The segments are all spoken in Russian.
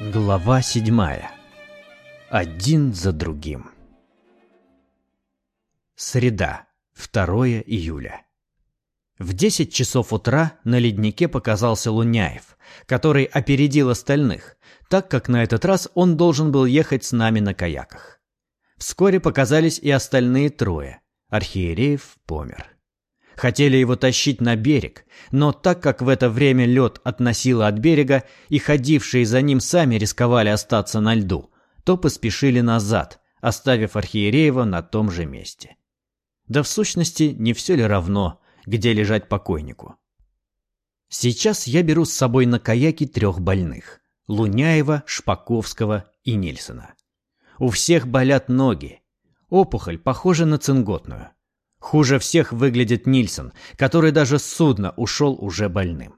Глава седьмая. Один за другим. Среда, 2 июля. В 10 часов утра на леднике показался Луняев, который опередил остальных, так как на этот раз он должен был ехать с нами на каяках. Вскоре показались и остальные трое. Архиереев помер. Хотели его тащить на берег, но так как в это время лед относило от берега, и ходившие за ним сами рисковали остаться на льду, то поспешили назад, оставив Архиереева на том же месте. Да в сущности, не все ли равно, где лежать покойнику? Сейчас я беру с собой на каяке трех больных – Луняева, Шпаковского и Нильсона. У всех болят ноги. Опухоль похожа на цинготную – Хуже всех выглядит Нильсон, который даже с судна ушел уже больным.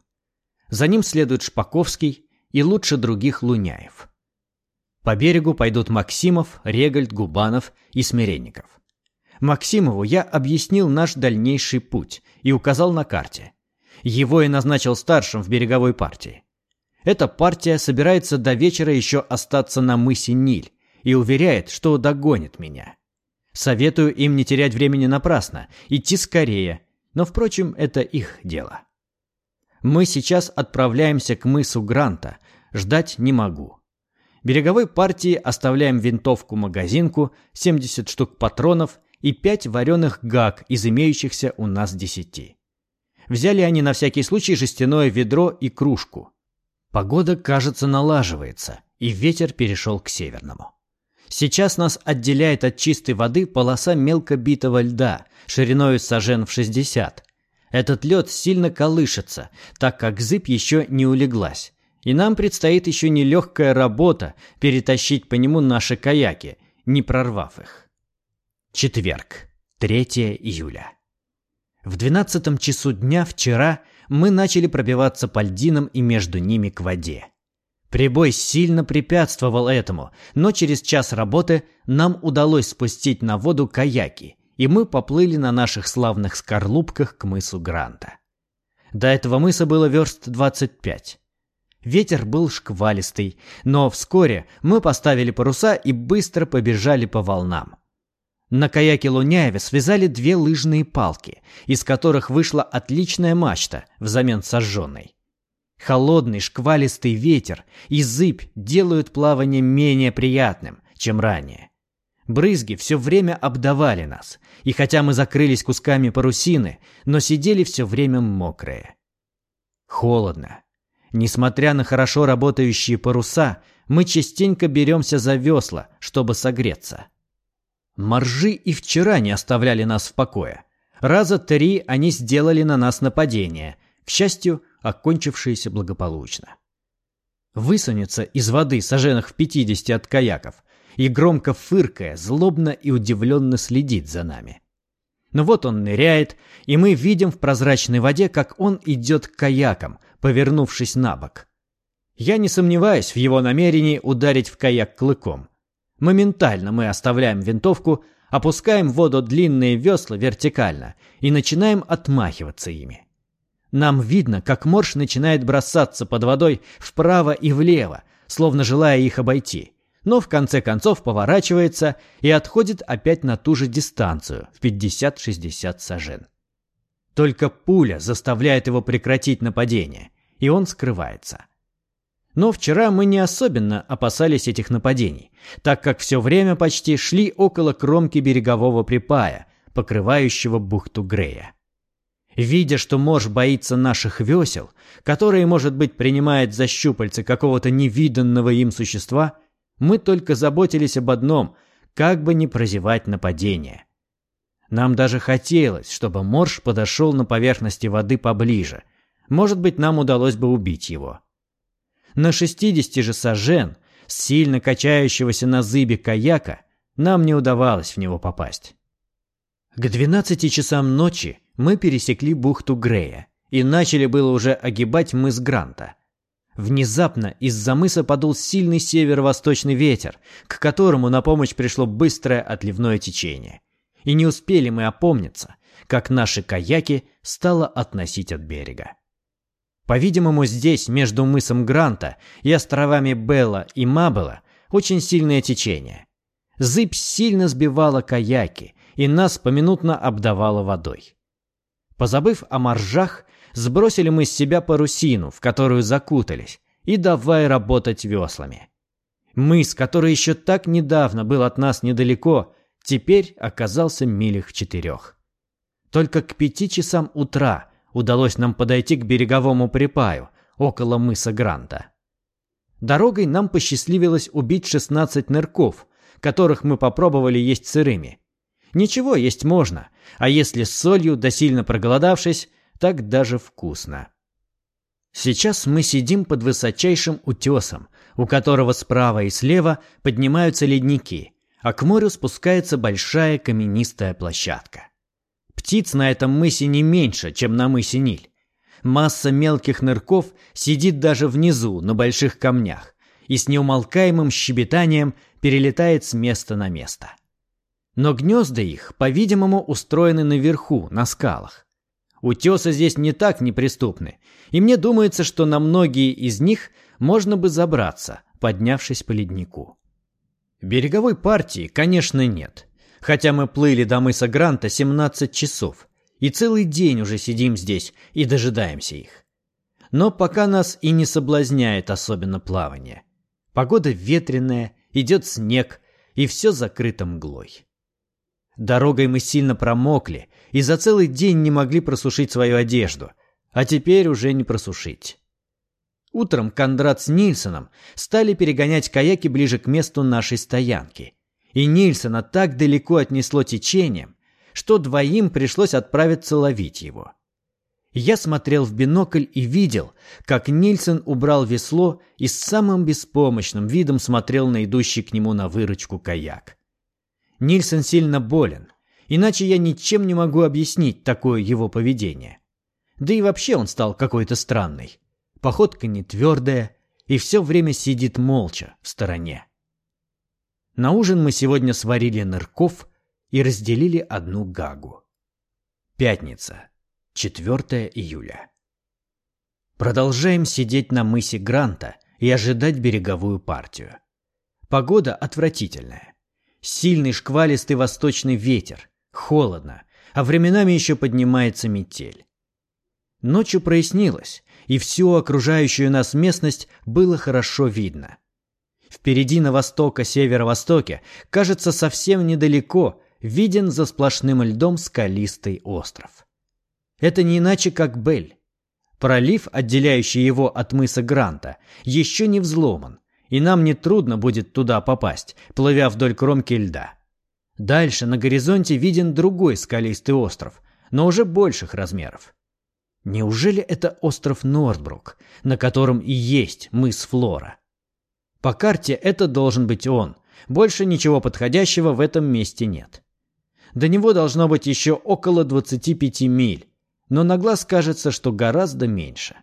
За ним следует Шпаковский и лучше других Луняев. По берегу пойдут Максимов, Регальд, Губанов и Смиренников. Максимову я объяснил наш дальнейший путь и указал на карте. Его и назначил старшим в береговой партии. Эта партия собирается до вечера еще остаться на мысе Ниль и уверяет, что догонит меня. Советую им не терять времени напрасно, идти скорее, но, впрочем, это их дело. Мы сейчас отправляемся к мысу Гранта, ждать не могу. Береговой партии оставляем винтовку-магазинку, 70 штук патронов и 5 вареных гак из имеющихся у нас 10. Взяли они на всякий случай жестяное ведро и кружку. Погода, кажется, налаживается, и ветер перешел к северному. Сейчас нас отделяет от чистой воды полоса мелко битого льда, шириной сажен в 60. Этот лед сильно колышется, так как зыбь еще не улеглась. И нам предстоит еще нелегкая работа перетащить по нему наши каяки, не прорвав их. Четверг, 3 июля. В двенадцатом часу дня вчера мы начали пробиваться по льдинам и между ними к воде. Прибой сильно препятствовал этому, но через час работы нам удалось спустить на воду каяки, и мы поплыли на наших славных скорлупках к мысу Гранта. До этого мыса было верст 25. Ветер был шквалистый, но вскоре мы поставили паруса и быстро побежали по волнам. На каяке Луняеве связали две лыжные палки, из которых вышла отличная мачта взамен сожженной. Холодный шквалистый ветер и зыбь делают плавание менее приятным, чем ранее. Брызги все время обдавали нас, и хотя мы закрылись кусками парусины, но сидели все время мокрые. Холодно. Несмотря на хорошо работающие паруса, мы частенько беремся за весла, чтобы согреться. Моржи и вчера не оставляли нас в покое. Раза три они сделали на нас нападение. К счастью, окончившееся благополучно. Высунется из воды саженных в пятидесяти от каяков и, громко фыркая, злобно и удивленно следит за нами. Но вот он ныряет, и мы видим в прозрачной воде, как он идет к каякам, повернувшись на бок. Я не сомневаюсь в его намерении ударить в каяк клыком. Моментально мы оставляем винтовку, опускаем в воду длинные весла вертикально и начинаем отмахиваться ими. Нам видно, как морж начинает бросаться под водой вправо и влево, словно желая их обойти, но в конце концов поворачивается и отходит опять на ту же дистанцию в 50-60 сажен. Только пуля заставляет его прекратить нападение, и он скрывается. Но вчера мы не особенно опасались этих нападений, так как все время почти шли около кромки берегового припая, покрывающего бухту Грея. Видя, что морж боится наших весел, которые, может быть, принимает за щупальца какого-то невиданного им существа, мы только заботились об одном – как бы не прозевать нападение. Нам даже хотелось, чтобы морж подошел на поверхности воды поближе. Может быть, нам удалось бы убить его. На 60 же сажен, сильно качающегося на зыбе каяка, нам не удавалось в него попасть. К 12 часам ночи мы пересекли бухту Грея и начали было уже огибать мыс Гранта. Внезапно из-за мыса подул сильный северо-восточный ветер, к которому на помощь пришло быстрое отливное течение. И не успели мы опомниться, как наши каяки стало относить от берега. По-видимому, здесь, между мысом Гранта и островами Белла и Мабела, очень сильное течение. Зыбь сильно сбивала каяки, и нас поминутно обдавала водой. Позабыв о моржах, сбросили мы с себя парусину, в которую закутались, и давай работать веслами. Мыс, который еще так недавно был от нас недалеко, теперь оказался милях четырех. Только к пяти часам утра удалось нам подойти к береговому припаю, около мыса Гранта. Дорогой нам посчастливилось убить 16 нырков, которых мы попробовали есть сырыми. Ничего, есть можно, а если с солью, да сильно проголодавшись, так даже вкусно. Сейчас мы сидим под высочайшим утесом, у которого справа и слева поднимаются ледники, а к морю спускается большая каменистая площадка. Птиц на этом мысе не меньше, чем на мысе Ниль. Масса мелких нырков сидит даже внизу, на больших камнях, и с неумолкаемым щебетанием перелетает с места на место. Но гнезда их, по-видимому, устроены наверху, на скалах. Утесы здесь не так неприступны, и мне думается, что на многие из них можно бы забраться, поднявшись по леднику. Береговой партии, конечно, нет. Хотя мы плыли до мыса Гранта 17 часов, и целый день уже сидим здесь и дожидаемся их. Но пока нас и не соблазняет особенно плавание. Погода ветреная, идет снег, и все закрыто мглой. Дорогой мы сильно промокли и за целый день не могли просушить свою одежду, а теперь уже не просушить. Утром Кондрат с Нильсоном стали перегонять каяки ближе к месту нашей стоянки. И Нильсона так далеко отнесло течением, что двоим пришлось отправиться ловить его. Я смотрел в бинокль и видел, как Нильсон убрал весло и с самым беспомощным видом смотрел на идущий к нему на выручку каяк. Нильсон сильно болен, иначе я ничем не могу объяснить такое его поведение. Да и вообще он стал какой-то странный. Походка не твердая, и все время сидит молча в стороне. На ужин мы сегодня сварили нырков и разделили одну гагу. Пятница, 4 июля. Продолжаем сидеть на мысе Гранта и ожидать береговую партию. Погода отвратительная. Сильный шквалистый восточный ветер. Холодно, а временами еще поднимается метель. Ночью прояснилось, и всю окружающую нас местность было хорошо видно. Впереди на востока-северо-востоке, кажется, совсем недалеко, виден за сплошным льдом скалистый остров. Это не иначе, как Бель. Пролив, отделяющий его от мыса Гранта, еще не взломан, и нам не трудно будет туда попасть, плывя вдоль кромки льда. Дальше на горизонте виден другой скалистый остров, но уже больших размеров. Неужели это остров Нордбрук, на котором и есть мыс Флора? По карте это должен быть он. Больше ничего подходящего в этом месте нет. До него должно быть еще около 25 миль, но на глаз кажется, что гораздо меньше.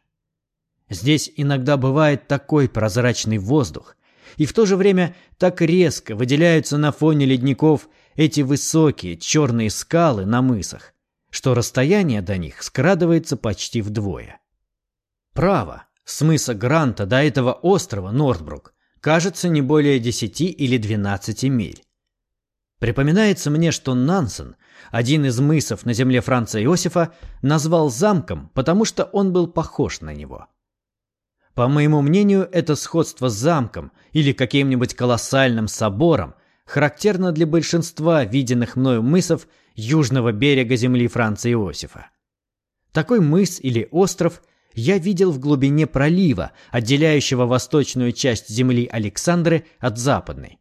Здесь иногда бывает такой прозрачный воздух, и в то же время так резко выделяются на фоне ледников эти высокие черные скалы на мысах, что расстояние до них скрадывается почти вдвое. Право, с мыса Гранта до этого острова Нордбрук кажется не более 10 или 12 миль. Припоминается мне, что Нансен, один из мысов на земле Франца Иосифа, назвал замком, потому что он был похож на него. По моему мнению, это сходство с замком или каким-нибудь колоссальным собором характерно для большинства виденных мною мысов южного берега земли Франца Иосифа. Такой мыс или остров я видел в глубине пролива, отделяющего восточную часть земли Александры от западной.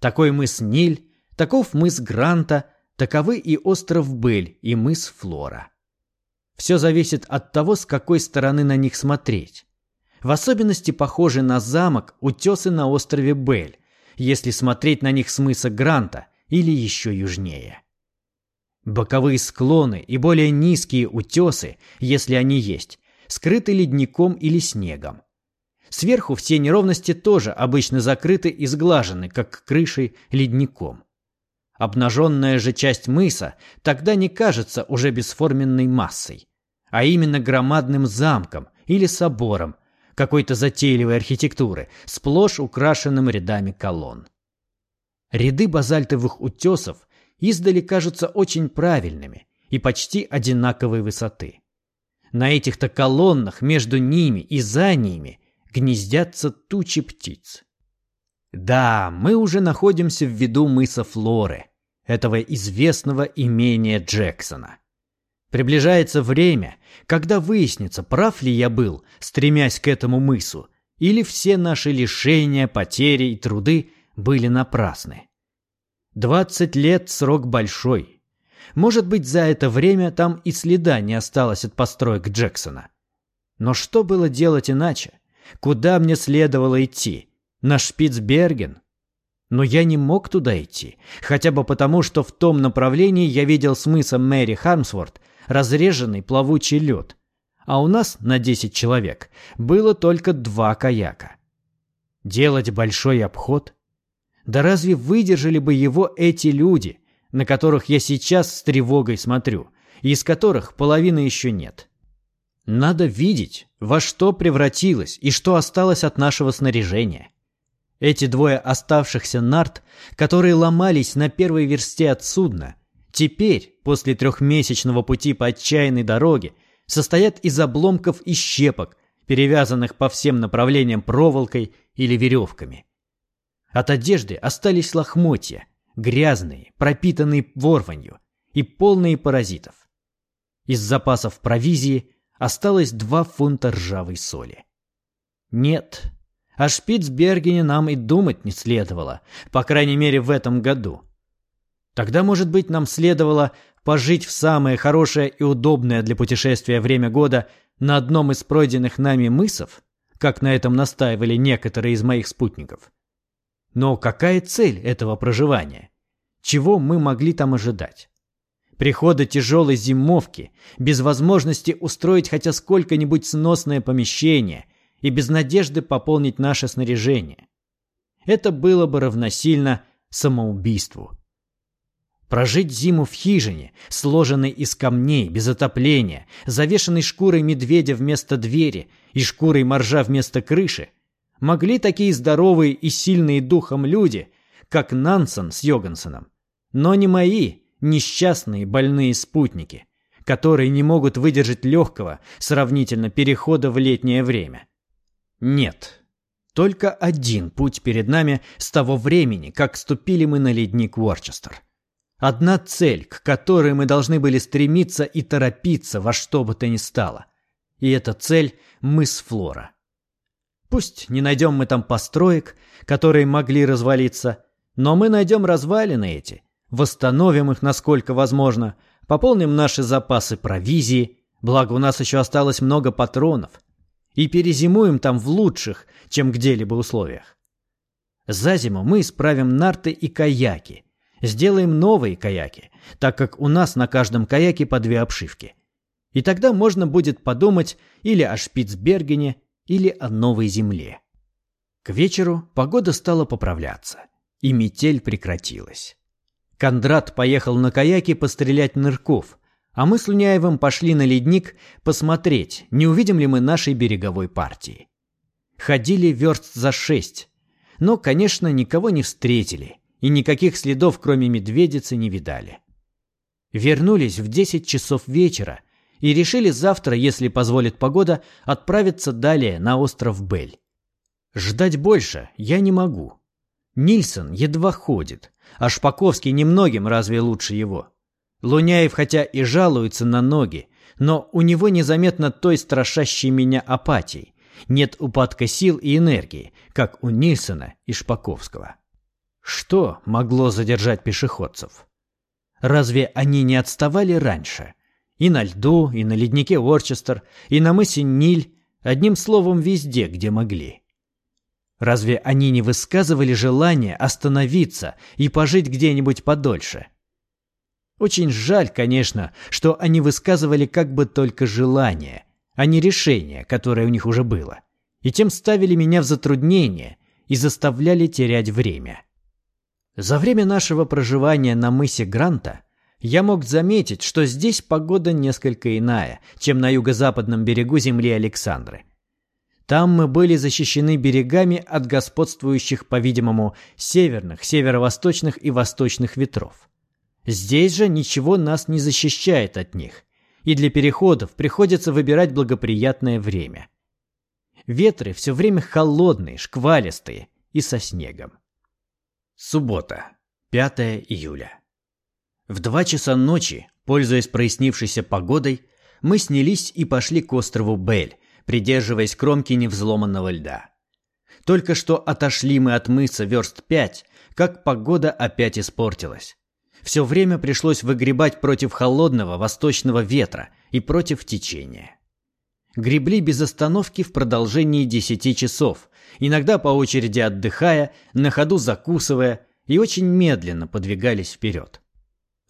Такой мыс Ниль, таков мыс Гранта, таковы и остров Бель, и мыс Флора. Все зависит от того, с какой стороны на них смотреть. В особенности похожи на замок утесы на острове Бель, если смотреть на них с мыса Гранта или еще южнее. Боковые склоны и более низкие утесы, если они есть, скрыты ледником или снегом. Сверху все неровности тоже обычно закрыты и сглажены, как крышей, ледником. Обнаженная же часть мыса тогда не кажется уже бесформенной массой, а именно громадным замком или собором какой-то затейливой архитектуры, сплошь украшенным рядами колонн. Ряды базальтовых утесов издали кажутся очень правильными и почти одинаковой высоты. На этих-то колоннах между ними и за ними гнездятся тучи птиц. Да, мы уже находимся в виду мыса Флоры, этого известного имения Джексона. Приближается время, когда выяснится, прав ли я был, стремясь к этому мысу, или все наши лишения, потери и труды были напрасны. Двадцать лет – срок большой. Может быть, за это время там и следа не осталось от построек Джексона. Но что было делать иначе? Куда мне следовало идти? На Шпицберген? Но я не мог туда идти, хотя бы потому, что в том направлении я видел с мыса Мэри Хармсворт разреженный плавучий лед, а у нас на 10 человек было только два каяка. Делать большой обход? Да разве выдержали бы его эти люди, на которых я сейчас с тревогой смотрю, и из которых половины еще нет? Надо видеть, во что превратилось и что осталось от нашего снаряжения. Эти двое оставшихся нарт, которые ломались на первой версте от судна, теперь, после трехмесячного пути по отчаянной дороге, состоят из обломков и щепок, перевязанных по всем направлениям проволокой или веревками. От одежды остались лохмотья, грязные, пропитанные ворванью и полные паразитов. Из запасов провизии осталось два фунта ржавой соли. Нет, о Шпицбергене нам и думать не следовало, по крайней мере в этом году. Тогда, может быть, нам следовало пожить в самое хорошее и удобное для путешествия время года на одном из пройденных нами мысов, как на этом настаивали некоторые из моих спутников. Но какая цель этого проживания? Чего мы могли там ожидать? Прихода тяжелой зимовки, без возможности устроить хотя сколько-нибудь сносное помещение и без надежды пополнить наше снаряжение. Это было бы равносильно самоубийству. Прожить зиму в хижине, сложенной из камней, без отопления, завешенной шкурой медведя вместо двери и шкурой моржа вместо крыши, могли такие здоровые и сильные духом люди, как Нансон с Йогансоном. Но не мои несчастные больные спутники, которые не могут выдержать легкого, сравнительно перехода в летнее время. Нет, только один путь перед нами с того времени, как ступили мы на ледник Уорчестер. Одна цель, к которой мы должны были стремиться и торопиться во что бы то ни стало. И эта цель – мыс Флора. Пусть не найдем мы там построек, которые могли развалиться, но мы найдем развалины эти, восстановим их насколько возможно, пополним наши запасы провизии, благо у нас еще осталось много патронов, и перезимуем там в лучших, чем где-либо условиях. За зиму мы исправим нарты и каяки, сделаем новые каяки, так как у нас на каждом каяке по две обшивки. И тогда можно будет подумать или о Шпицбергене, или о новой земле. К вечеру погода стала поправляться, и метель прекратилась. Кондрат поехал на каяке пострелять нырков, а мы с Луняевым пошли на ледник посмотреть, не увидим ли мы нашей береговой партии. Ходили верст за шесть, но, конечно, никого не встретили и никаких следов, кроме медведицы, не видали. Вернулись в десять часов вечера и решили завтра, если позволит погода, отправиться далее на остров Бель. Ждать больше я не могу. Нильсон едва ходит, а Шпаковский немногим разве лучше его. Луняев хотя и жалуется на ноги, но у него незаметно той страшащей меня апатии. Нет упадка сил и энергии, как у Нильсона и Шпаковского. Что могло задержать пешеходцев? Разве они не отставали раньше? И на льду, и на леднике Орчестер, и на мысе Ниль, одним словом, везде, где могли. Разве они не высказывали желание остановиться и пожить где-нибудь подольше? Очень жаль, конечно, что они высказывали как бы только желание, а не решение, которое у них уже было, и тем ставили меня в затруднение и заставляли терять время. За время нашего проживания на мысе Гранта я мог заметить, что здесь погода несколько иная, чем на юго-западном берегу земли Александры. Там мы были защищены берегами от господствующих, по-видимому, северных, северо-восточных и восточных ветров. Здесь же ничего нас не защищает от них, и для переходов приходится выбирать благоприятное время. Ветры все время холодные, шквалистые и со снегом. Суббота, 5 июля. В два часа ночи, пользуясь прояснившейся погодой, мы снялись и пошли к острову Бель, придерживаясь кромки невзломанного льда. Только что отошли мы от мыса верст пять, как погода опять испортилась. Все время пришлось выгребать против холодного восточного ветра и против течения. Гребли без остановки в продолжении десяти часов, иногда по очереди отдыхая, на ходу закусывая, и очень медленно подвигались вперед.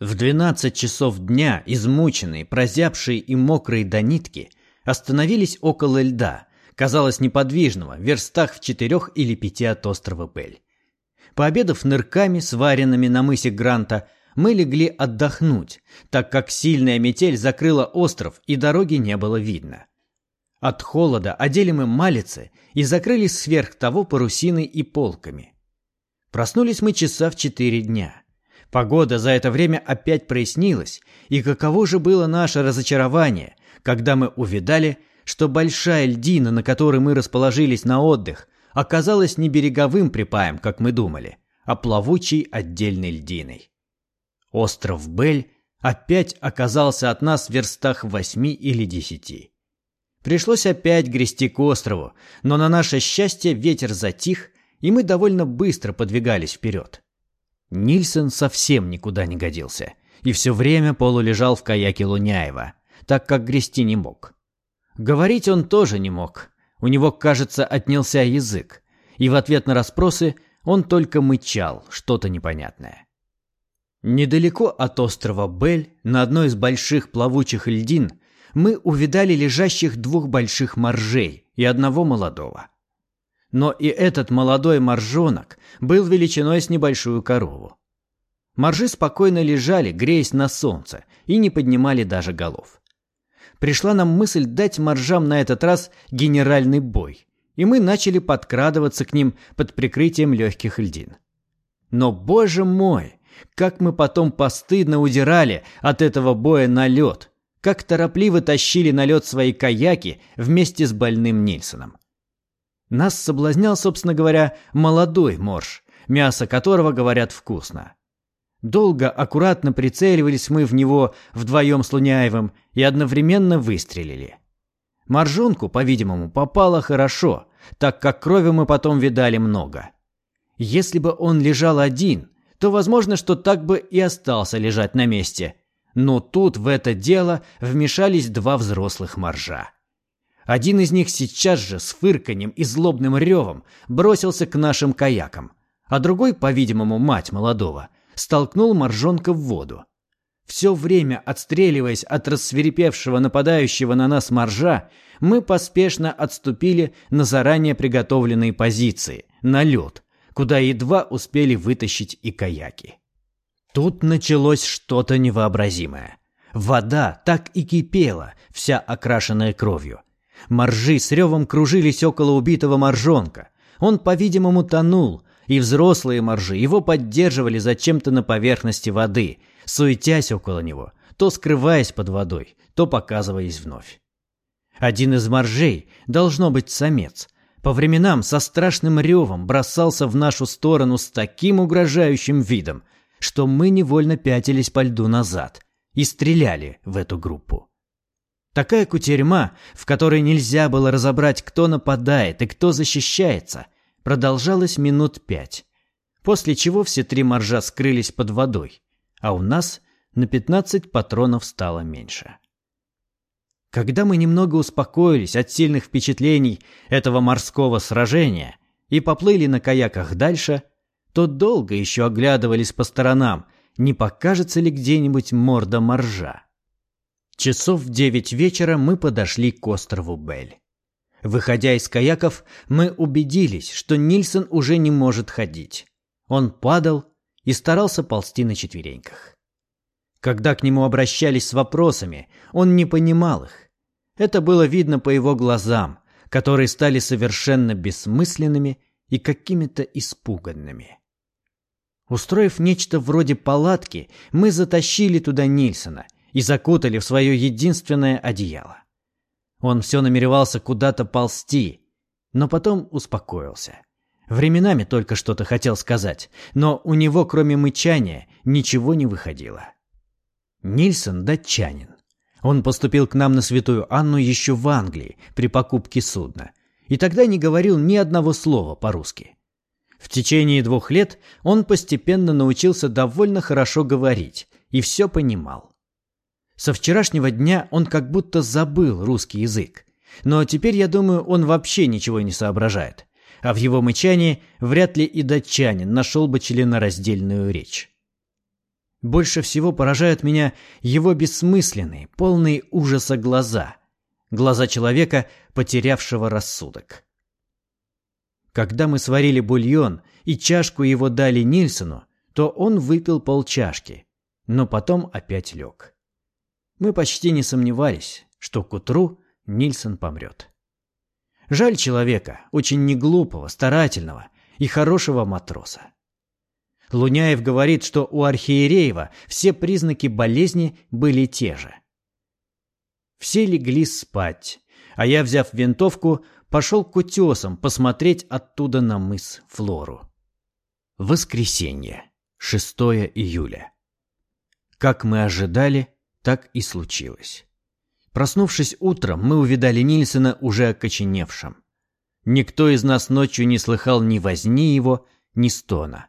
В двенадцать часов дня, измученные, прозябшие и мокрые до нитки, остановились около льда, казалось неподвижного, в верстах в четырех или пяти от острова Бель. Пообедав нырками, сваренными на мысе Гранта, мы легли отдохнуть, так как сильная метель закрыла остров и дороги не было видно. От холода одели мы малицы и закрылись сверх того парусиной и полками. Проснулись мы часа в четыре дня. Погода за это время опять прояснилась, и каково же было наше разочарование, когда мы увидали, что большая льдина, на которой мы расположились на отдых, оказалась не береговым припаем, как мы думали, а плавучей отдельной льдиной. Остров Бель опять оказался от нас в верстах восьми или десяти. Пришлось опять грести к острову, но на наше счастье ветер затих, и мы довольно быстро подвигались вперед. Нильсон совсем никуда не годился и все время полулежал в каяке Луняева, так как грести не мог. Говорить он тоже не мог. У него, кажется, отнялся язык, и в ответ на расспросы он только мычал что-то непонятное. Недалеко от острова Бель, на одной из больших плавучих льдин, мы увидали лежащих двух больших моржей и одного молодого. Но и этот молодой моржонок был величиной с небольшую корову. Моржи спокойно лежали, греясь на солнце, и не поднимали даже голов. Пришла нам мысль дать моржам на этот раз генеральный бой, и мы начали подкрадываться к ним под прикрытием легких льдин. Но, боже мой, как мы потом постыдно удирали от этого боя на лед, как торопливо тащили на лед свои каяки вместе с больным Нильсоном. Нас соблазнял, собственно говоря, молодой морж, мясо которого, говорят, вкусно. Долго, аккуратно прицеливались мы в него вдвоем с Луняевым и одновременно выстрелили. Моржонку, по-видимому, попало хорошо, так как крови мы потом видали много. Если бы он лежал один, то возможно, что так бы и остался лежать на месте. Но тут в это дело вмешались два взрослых моржа. Один из них сейчас же с фырканьем и злобным ревом бросился к нашим каякам, а другой, по-видимому, мать молодого, столкнул моржонка в воду. Все время отстреливаясь от рассверепевшего нападающего на нас моржа, мы поспешно отступили на заранее приготовленные позиции, на лед, куда едва успели вытащить и каяки. Тут началось что-то невообразимое. Вода так и кипела, вся окрашенная кровью. Моржи с ревом кружились около убитого моржонка. Он, по-видимому, тонул, и взрослые моржи его поддерживали зачем-то на поверхности воды, суетясь около него, то скрываясь под водой, то показываясь вновь. Один из моржей, должно быть самец, по временам со страшным ревом бросался в нашу сторону с таким угрожающим видом, что мы невольно пятились по льду назад и стреляли в эту группу. Такая кутерьма, в которой нельзя было разобрать, кто нападает и кто защищается, продолжалась минут пять, после чего все три моржа скрылись под водой, а у нас на пятнадцать патронов стало меньше. Когда мы немного успокоились от сильных впечатлений этого морского сражения и поплыли на каяках дальше, то долго еще оглядывались по сторонам, не покажется ли где-нибудь морда моржа. Часов в девять вечера мы подошли к острову Бель. Выходя из каяков, мы убедились, что Нильсон уже не может ходить. Он падал и старался ползти на четвереньках. Когда к нему обращались с вопросами, он не понимал их. Это было видно по его глазам, которые стали совершенно бессмысленными и какими-то испуганными. Устроив нечто вроде палатки, мы затащили туда Нильсона и закутали в свое единственное одеяло. Он все намеревался куда-то ползти, но потом успокоился. Временами только что-то хотел сказать, но у него, кроме мычания, ничего не выходило. Нильсон – датчанин. Он поступил к нам на Святую Анну еще в Англии при покупке судна, и тогда не говорил ни одного слова по-русски. В течение двух лет он постепенно научился довольно хорошо говорить и все понимал. Со вчерашнего дня он как будто забыл русский язык, но теперь, я думаю, он вообще ничего не соображает, а в его мычании вряд ли и датчанин нашел бы членораздельную речь. Больше всего поражают меня его бессмысленные, полные ужаса глаза. Глаза человека, потерявшего рассудок. Когда мы сварили бульон и чашку его дали Нильсону, то он выпил полчашки, но потом опять лег. Мы почти не сомневались, что к утру Нильсон помрет. Жаль человека, очень неглупого, старательного и хорошего матроса. Луняев говорит, что у Архиереева все признаки болезни были те же. Все легли спать, а я, взяв винтовку, пошел к утесам посмотреть оттуда на мыс Флору. Воскресенье, 6 июля. Как мы ожидали, так и случилось. Проснувшись утром, мы увидали Нильсона уже окоченевшим. Никто из нас ночью не слыхал ни возни его, ни стона.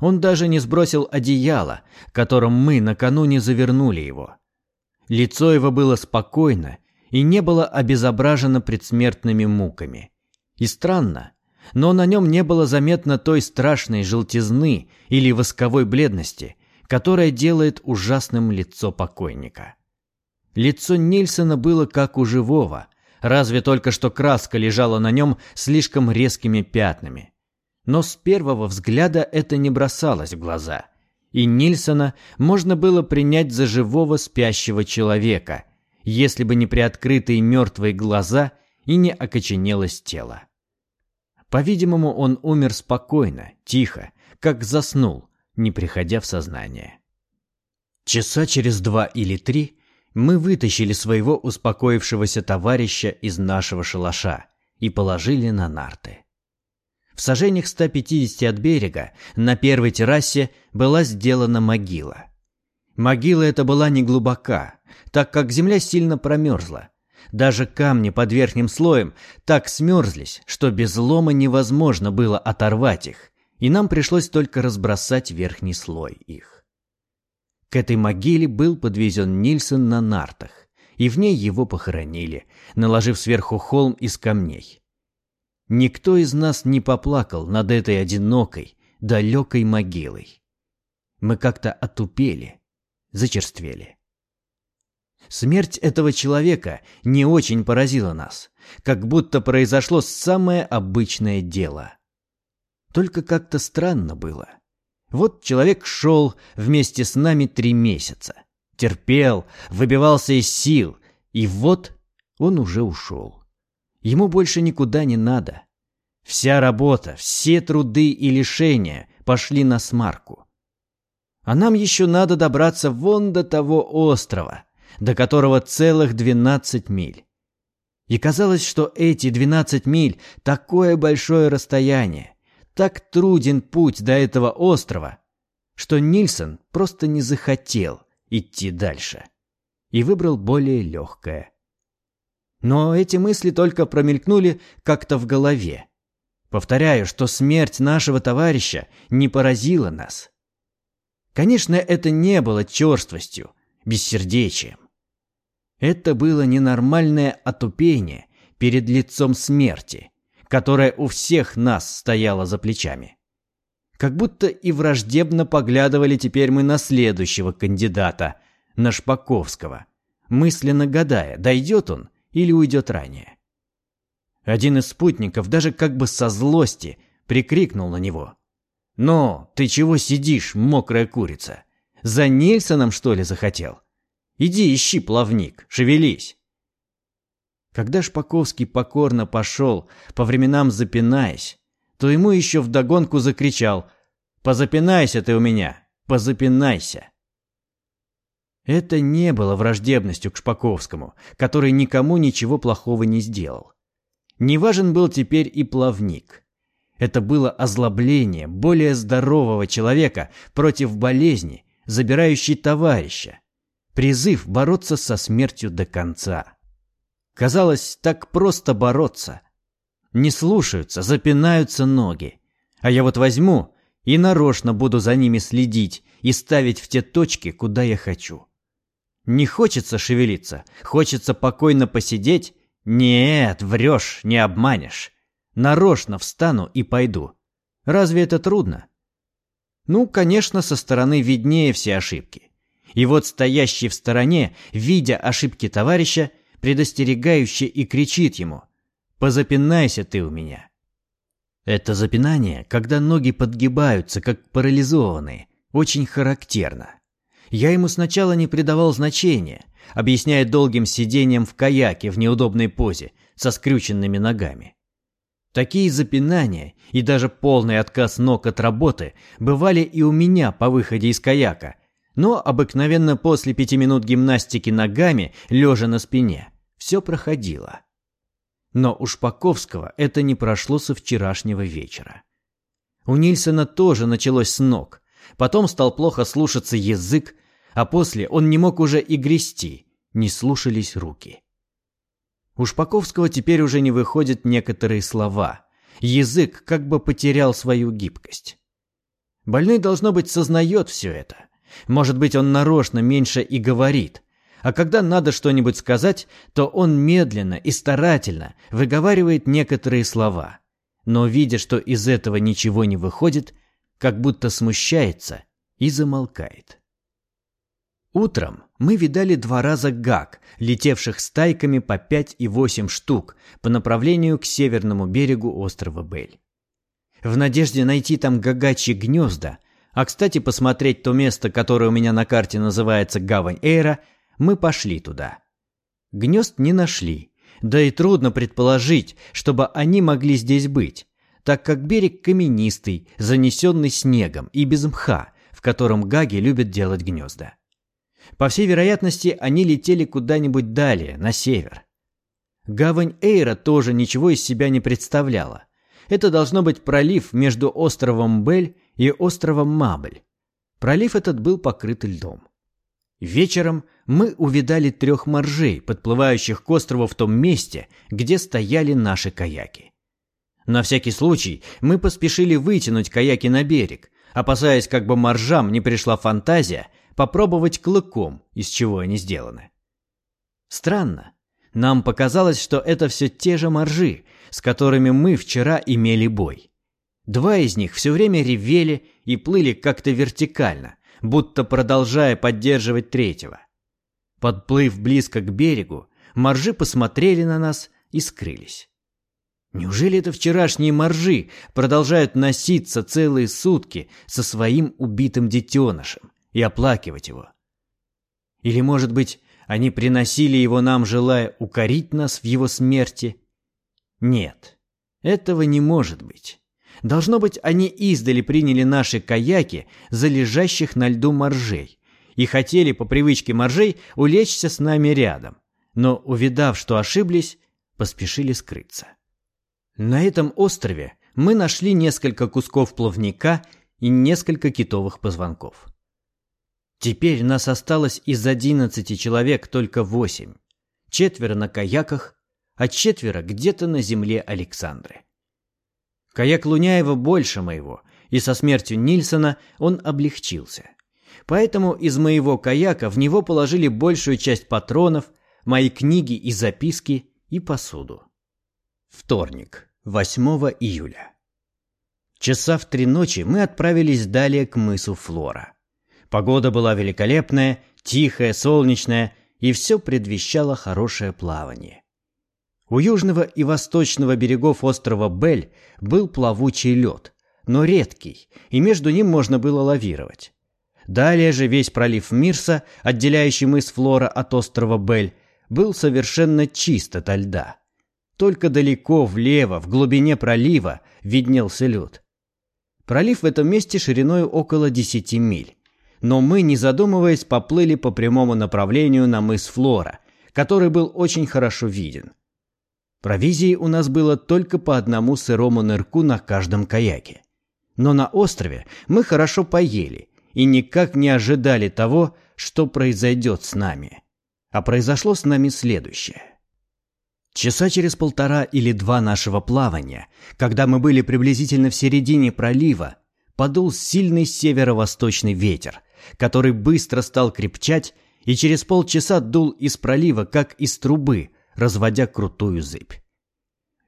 Он даже не сбросил одеяло, которым мы накануне завернули его. Лицо его было спокойно и не было обезображено предсмертными муками. И странно, но на нем не было заметно той страшной желтизны или восковой бледности, которая делает ужасным лицо покойника. Лицо Нильсона было как у живого, разве только что краска лежала на нем слишком резкими пятнами. Но с первого взгляда это не бросалось в глаза, и Нильсона можно было принять за живого спящего человека, если бы не приоткрытые мертвые глаза и не окоченелось тело. По-видимому, он умер спокойно, тихо, как заснул, не приходя в сознание. Часа через два или три мы вытащили своего успокоившегося товарища из нашего шалаша и положили на нарты. В сажениях 150 от берега на первой террасе была сделана могила. Могила эта была не глубока, так как земля сильно промерзла. Даже камни под верхним слоем так смерзлись, что без лома невозможно было оторвать их, и нам пришлось только разбросать верхний слой их. К этой могиле был подвезен Нильсон на нартах, и в ней его похоронили, наложив сверху холм из камней. Никто из нас не поплакал над этой одинокой, далекой могилой. Мы как-то отупели, зачерствели. Смерть этого человека не очень поразила нас, как будто произошло самое обычное дело. Только как-то странно было. Вот человек шел вместе с нами три месяца, терпел, выбивался из сил, и вот он уже ушел. Ему больше никуда не надо. Вся работа, все труды и лишения пошли на смарку. А нам еще надо добраться вон до того острова, до которого целых двенадцать миль. И казалось, что эти двенадцать миль – такое большое расстояние, так труден путь до этого острова, что Нильсон просто не захотел идти дальше и выбрал более легкое но эти мысли только промелькнули как-то в голове. Повторяю, что смерть нашего товарища не поразила нас. Конечно, это не было черствостью, бессердечием. Это было ненормальное отупение перед лицом смерти, которая у всех нас стояла за плечами. Как будто и враждебно поглядывали теперь мы на следующего кандидата, на Шпаковского, мысленно гадая, дойдет он или уйдет ранее. Один из спутников даже как бы со злости прикрикнул на него. «Но ты чего сидишь, мокрая курица? За Нильсоном, что ли, захотел? Иди ищи плавник, шевелись. Когда Шпаковский покорно пошел, по временам запинаясь, то ему еще вдогонку закричал «Позапинайся ты у меня, позапинайся!» Это не было враждебностью к Шпаковскому, который никому ничего плохого не сделал. Не важен был теперь и плавник. Это было озлобление более здорового человека против болезни, забирающей товарища. Призыв бороться со смертью до конца. Казалось, так просто бороться. Не слушаются, запинаются ноги. А я вот возьму и нарочно буду за ними следить и ставить в те точки, куда я хочу. Не хочется шевелиться, хочется покойно посидеть. Нет, врешь, не обманешь. Нарочно встану и пойду. Разве это трудно? Ну, конечно, со стороны виднее все ошибки. И вот стоящий в стороне, видя ошибки товарища, предостерегающе и кричит ему «Позапинайся ты у меня». Это запинание, когда ноги подгибаются, как парализованные, очень характерно. Я ему сначала не придавал значения, объясняя долгим сидением в каяке в неудобной позе, со скрюченными ногами. Такие запинания и даже полный отказ ног от работы бывали и у меня по выходе из каяка, но обыкновенно после пяти минут гимнастики ногами, лежа на спине, все проходило. Но у Шпаковского это не прошло со вчерашнего вечера. У Нильсона тоже началось с ног, потом стал плохо слушаться язык, а после он не мог уже и грести, не слушались руки. У Шпаковского теперь уже не выходят некоторые слова. Язык как бы потерял свою гибкость. Больной, должно быть, сознает все это. Может быть, он нарочно меньше и говорит. А когда надо что-нибудь сказать, то он медленно и старательно выговаривает некоторые слова. Но, видя, что из этого ничего не выходит, как будто смущается и замолкает. Утром мы видали два раза гак, летевших стайками по пять и восемь штук по направлению к северному берегу острова Бель. В надежде найти там гагачьи гнезда, а, кстати, посмотреть то место, которое у меня на карте называется Гавань Эйра, мы пошли туда. Гнезд не нашли, да и трудно предположить, чтобы они могли здесь быть, так как берег каменистый, занесенный снегом и без мха, в котором гаги любят делать гнезда. По всей вероятности, они летели куда-нибудь далее, на север. Гавань Эйра тоже ничего из себя не представляла. Это должно быть пролив между островом Бель и островом Мабль. Пролив этот был покрыт льдом. Вечером мы увидали трех моржей, подплывающих к острову в том месте, где стояли наши каяки. На всякий случай мы поспешили вытянуть каяки на берег, опасаясь, как бы моржам не пришла фантазия попробовать клыком, из чего они сделаны. Странно. Нам показалось, что это все те же моржи, с которыми мы вчера имели бой. Два из них все время ревели и плыли как-то вертикально, будто продолжая поддерживать третьего. Подплыв близко к берегу, моржи посмотрели на нас и скрылись. Неужели это вчерашние моржи продолжают носиться целые сутки со своим убитым детенышем? И оплакивать его. Или, может быть, они приносили его нам, желая укорить нас в его смерти? Нет, этого не может быть. Должно быть, они издали приняли наши каяки за лежащих на льду моржей и хотели по привычке моржей улечься с нами рядом, но, увидав, что ошиблись, поспешили скрыться. На этом острове мы нашли несколько кусков плавника и несколько китовых позвонков. Теперь нас осталось из одиннадцати человек только восемь. Четверо на каяках, а четверо где-то на земле Александры. Каяк Луняева больше моего, и со смертью Нильсона он облегчился. Поэтому из моего каяка в него положили большую часть патронов, мои книги и записки и посуду. Вторник, 8 июля. Часа в три ночи мы отправились далее к мысу Флора. Погода была великолепная, тихая, солнечная, и все предвещало хорошее плавание. У южного и восточного берегов острова Бель был плавучий лед, но редкий, и между ним можно было лавировать. Далее же весь пролив Мирса, отделяющий мыс Флора от острова Бель, был совершенно чист ото льда. Только далеко влево, в глубине пролива, виднелся лед. Пролив в этом месте шириной около 10 миль. Но мы, не задумываясь, поплыли по прямому направлению на мыс Флора, который был очень хорошо виден. Провизии у нас было только по одному сырому нырку на каждом каяке. Но на острове мы хорошо поели и никак не ожидали того, что произойдет с нами. А произошло с нами следующее. Часа через полтора или два нашего плавания, когда мы были приблизительно в середине пролива, подул сильный северо-восточный ветер, который быстро стал крепчать и через полчаса дул из пролива, как из трубы, разводя крутую зыбь.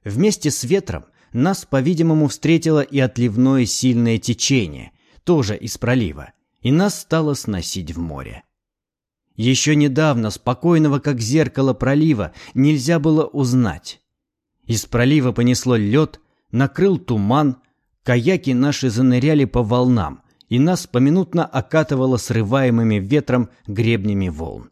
Вместе с ветром нас, по-видимому, встретило и отливное сильное течение, тоже из пролива, и нас стало сносить в море. Еще недавно спокойного, как зеркало пролива, нельзя было узнать. Из пролива понесло лед, накрыл туман, каяки наши заныряли по волнам, и нас поминутно окатывало срываемыми ветром гребнями волн.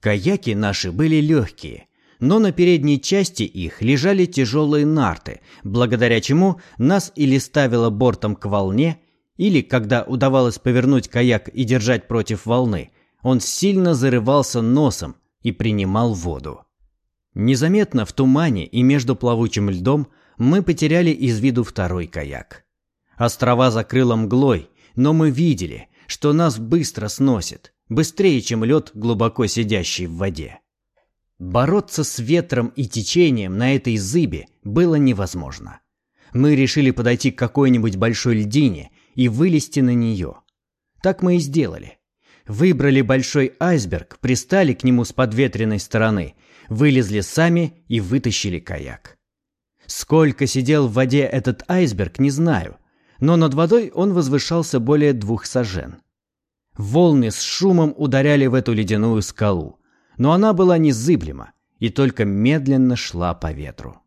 Каяки наши были легкие, но на передней части их лежали тяжелые нарты, благодаря чему нас или ставило бортом к волне, или, когда удавалось повернуть каяк и держать против волны, он сильно зарывался носом и принимал воду. Незаметно в тумане и между плавучим льдом мы потеряли из виду второй каяк. Острова закрыло мглой, но мы видели, что нас быстро сносит, быстрее, чем лед, глубоко сидящий в воде. Бороться с ветром и течением на этой зыбе было невозможно. Мы решили подойти к какой-нибудь большой льдине и вылезти на нее. Так мы и сделали. Выбрали большой айсберг, пристали к нему с подветренной стороны, вылезли сами и вытащили каяк. Сколько сидел в воде этот айсберг, не знаю, но над водой он возвышался более двух сажен. Волны с шумом ударяли в эту ледяную скалу но она была незыблема и только медленно шла по ветру.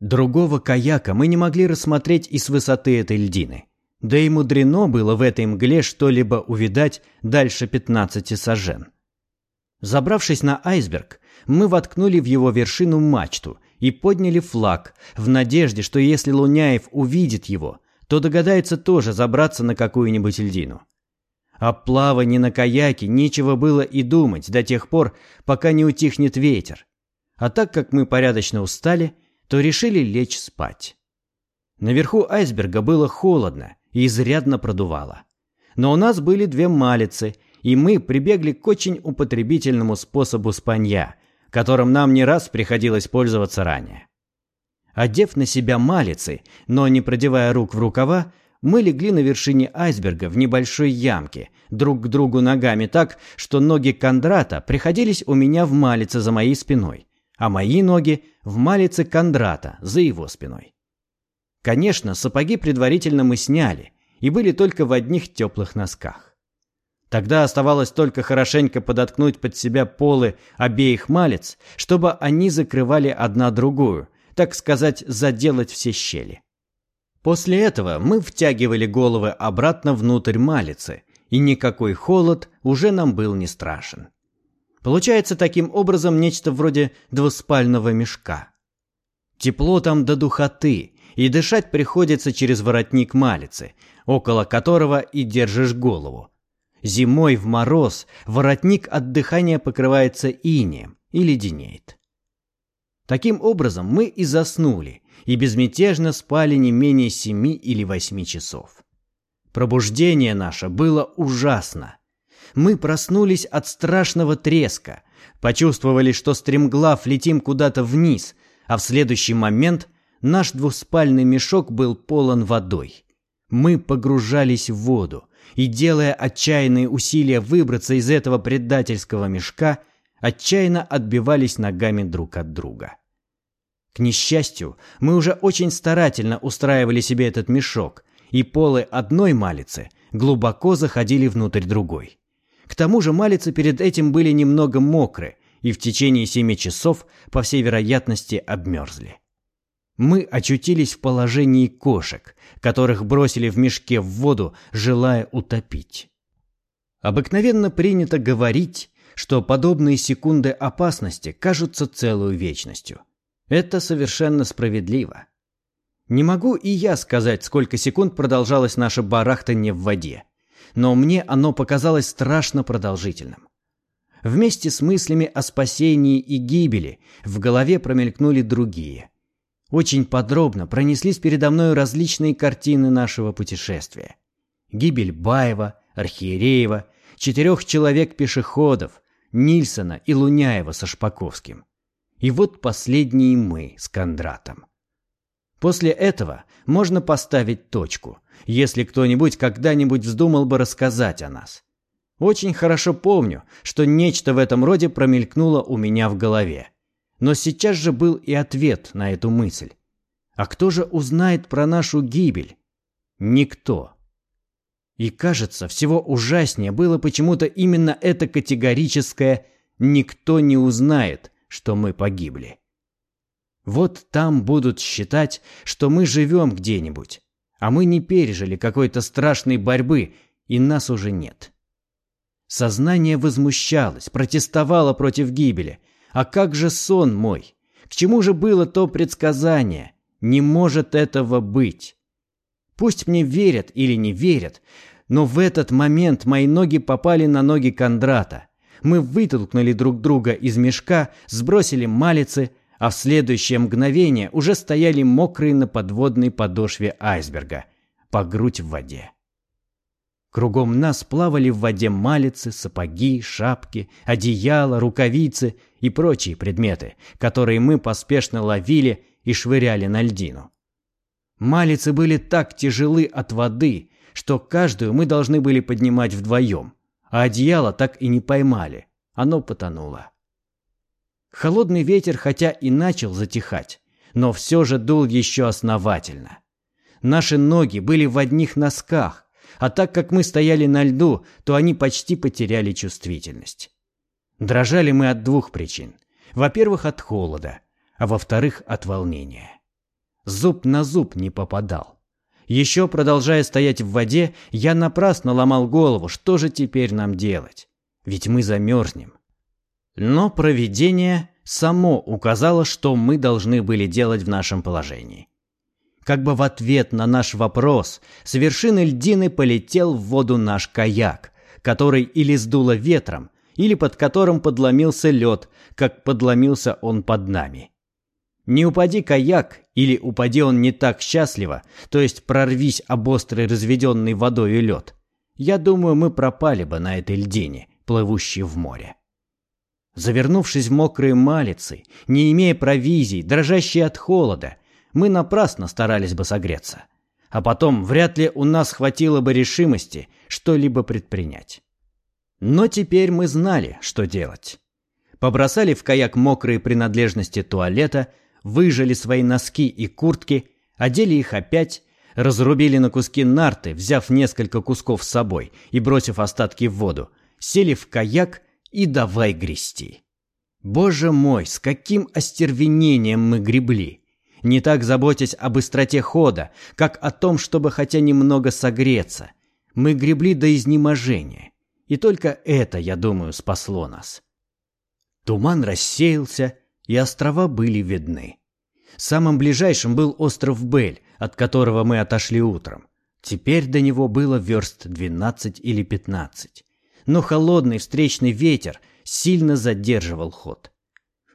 Другого каяка мы не могли рассмотреть и с высоты этой льдины. Да и мудрено было в этой мгле что-либо увидать дальше 15 сажен. Забравшись на айсберг, мы воткнули в его вершину мачту и подняли флаг в надежде, что если Луняев увидит его, то догадается тоже забраться на какую-нибудь льдину. О плавании на каяке нечего было и думать до тех пор, пока не утихнет ветер. А так как мы порядочно устали, то решили лечь спать. Наверху айсберга было холодно и изрядно продувало. Но у нас были две малицы, и мы прибегли к очень употребительному способу спанья, которым нам не раз приходилось пользоваться ранее. Одев на себя малицы, но не продевая рук в рукава, мы легли на вершине айсберга в небольшой ямке, друг к другу ногами так, что ноги Кондрата приходились у меня в малице за моей спиной, а мои ноги в малице Кондрата за его спиной. Конечно, сапоги предварительно мы сняли и были только в одних теплых носках. Тогда оставалось только хорошенько подоткнуть под себя полы обеих малиц, чтобы они закрывали одна другую, так сказать, заделать все щели. После этого мы втягивали головы обратно внутрь малицы, и никакой холод уже нам был не страшен. Получается таким образом нечто вроде двуспального мешка. Тепло там до духоты, и дышать приходится через воротник малицы, около которого и держишь голову. Зимой в мороз воротник от дыхания покрывается инеем и леденеет. Таким образом мы и заснули, и безмятежно спали не менее семи или восьми часов. Пробуждение наше было ужасно. Мы проснулись от страшного треска, почувствовали, что стремглав летим куда-то вниз, а в следующий момент наш двуспальный мешок был полон водой. Мы погружались в воду, и, делая отчаянные усилия выбраться из этого предательского мешка, отчаянно отбивались ногами друг от друга. К несчастью, мы уже очень старательно устраивали себе этот мешок, и полы одной малицы глубоко заходили внутрь другой. К тому же малицы перед этим были немного мокры и в течение семи часов, по всей вероятности, обмерзли. Мы очутились в положении кошек, которых бросили в мешке в воду, желая утопить. Обыкновенно принято говорить, что подобные секунды опасности кажутся целую вечностью. Это совершенно справедливо. Не могу и я сказать, сколько секунд продолжалось наше барахтание в воде, но мне оно показалось страшно продолжительным. Вместе с мыслями о спасении и гибели в голове промелькнули другие. Очень подробно пронеслись передо мной различные картины нашего путешествия. Гибель Баева, Архиереева, четырех человек-пешеходов, Нильсона и Луняева со Шпаковским. И вот последние мы с Кондратом. После этого можно поставить точку, если кто-нибудь когда-нибудь вздумал бы рассказать о нас. Очень хорошо помню, что нечто в этом роде промелькнуло у меня в голове. Но сейчас же был и ответ на эту мысль. А кто же узнает про нашу гибель? Никто. И кажется, всего ужаснее было почему-то именно это категорическое «никто не узнает, что мы погибли». Вот там будут считать, что мы живем где-нибудь, а мы не пережили какой-то страшной борьбы, и нас уже нет. Сознание возмущалось, протестовало против гибели. А как же сон мой? К чему же было то предсказание? Не может этого быть. Пусть мне верят или не верят, но в этот момент мои ноги попали на ноги Кондрата. Мы вытолкнули друг друга из мешка, сбросили малицы, а в следующее мгновение уже стояли мокрые на подводной подошве айсберга, по грудь в воде. Кругом нас плавали в воде малицы, сапоги, шапки, одеяла, рукавицы и прочие предметы, которые мы поспешно ловили и швыряли на льдину. Малицы были так тяжелы от воды, что каждую мы должны были поднимать вдвоем, а одеяло так и не поймали, оно потонуло. Холодный ветер хотя и начал затихать, но все же дул еще основательно. Наши ноги были в одних носках, а так как мы стояли на льду, то они почти потеряли чувствительность. Дрожали мы от двух причин. Во-первых, от холода, а во-вторых, от волнения. Зуб на зуб не попадал. Еще продолжая стоять в воде, я напрасно ломал голову, что же теперь нам делать? Ведь мы замерзнем. Но провидение само указало, что мы должны были делать в нашем положении. Как бы в ответ на наш вопрос с вершины льдины полетел в воду наш каяк, который или сдуло ветром, или под которым подломился лед, как подломился он под нами. Не упади каяк, или упади он не так счастливо, то есть прорвись об острый разведенный водой лед, я думаю, мы пропали бы на этой льдине, плывущей в море. Завернувшись в мокрые малицы, не имея провизий, дрожащие от холода, мы напрасно старались бы согреться. А потом вряд ли у нас хватило бы решимости что-либо предпринять. Но теперь мы знали, что делать. Побросали в каяк мокрые принадлежности туалета, выжали свои носки и куртки, одели их опять, разрубили на куски нарты, взяв несколько кусков с собой и бросив остатки в воду, сели в каяк и давай грести. Боже мой, с каким остервенением мы гребли! не так заботясь о быстроте хода, как о том, чтобы хотя немного согреться. Мы гребли до изнеможения. И только это, я думаю, спасло нас. Туман рассеялся, и острова были видны. Самым ближайшим был остров Бель, от которого мы отошли утром. Теперь до него было верст 12 или 15. Но холодный встречный ветер сильно задерживал ход.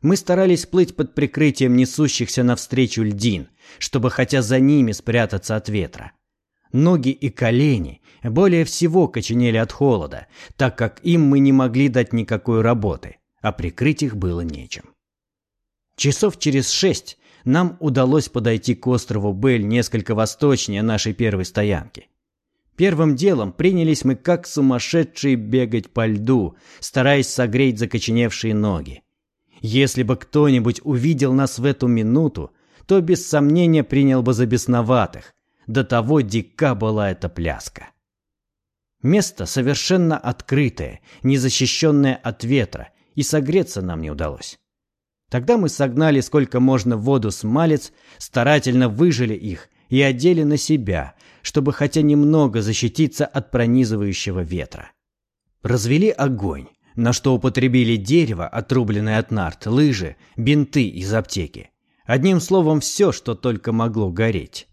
Мы старались плыть под прикрытием несущихся навстречу льдин, чтобы хотя за ними спрятаться от ветра. Ноги и колени более всего коченели от холода, так как им мы не могли дать никакой работы, а прикрыть их было нечем. Часов через шесть нам удалось подойти к острову Бель несколько восточнее нашей первой стоянки. Первым делом принялись мы как сумасшедшие бегать по льду, стараясь согреть закоченевшие ноги. Если бы кто-нибудь увидел нас в эту минуту, то без сомнения принял бы за бесноватых. До того дика была эта пляска. Место совершенно открытое, незащищенное от ветра, и согреться нам не удалось. Тогда мы согнали сколько можно воду с малец, старательно выжили их и одели на себя, чтобы хотя немного защититься от пронизывающего ветра. Развели огонь, на что употребили дерево, отрубленное от нарт, лыжи, бинты из аптеки. Одним словом, все, что только могло гореть.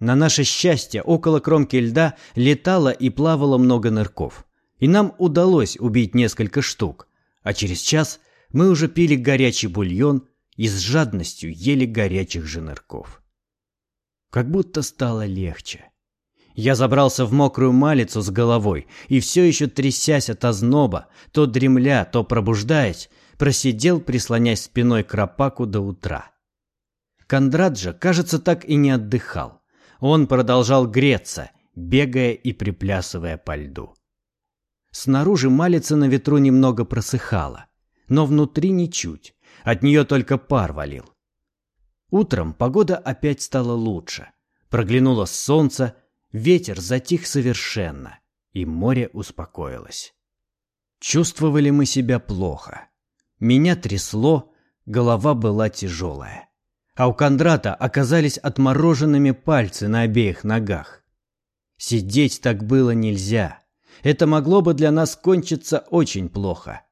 На наше счастье, около кромки льда летало и плавало много нырков. И нам удалось убить несколько штук, а через час мы уже пили горячий бульон и с жадностью ели горячих же нырков. Как будто стало легче. Я забрался в мокрую малицу с головой и все еще трясясь от озноба, то дремля, то пробуждаясь, просидел, прислонясь спиной к рапаку до утра. Кондрат же, кажется, так и не отдыхал. Он продолжал греться, бегая и приплясывая по льду. Снаружи малица на ветру немного просыхала, но внутри ничуть, от нее только пар валил. Утром погода опять стала лучше. Проглянуло солнце, ветер затих совершенно, и море успокоилось. Чувствовали мы себя плохо. Меня трясло, голова была тяжелая а у Кондрата оказались отмороженными пальцы на обеих ногах. Сидеть так было нельзя. Это могло бы для нас кончиться очень плохо.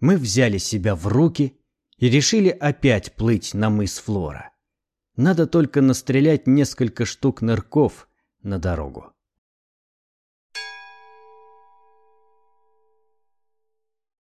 Мы взяли себя в руки и решили опять плыть на мыс Флора. Надо только настрелять несколько штук нырков на дорогу.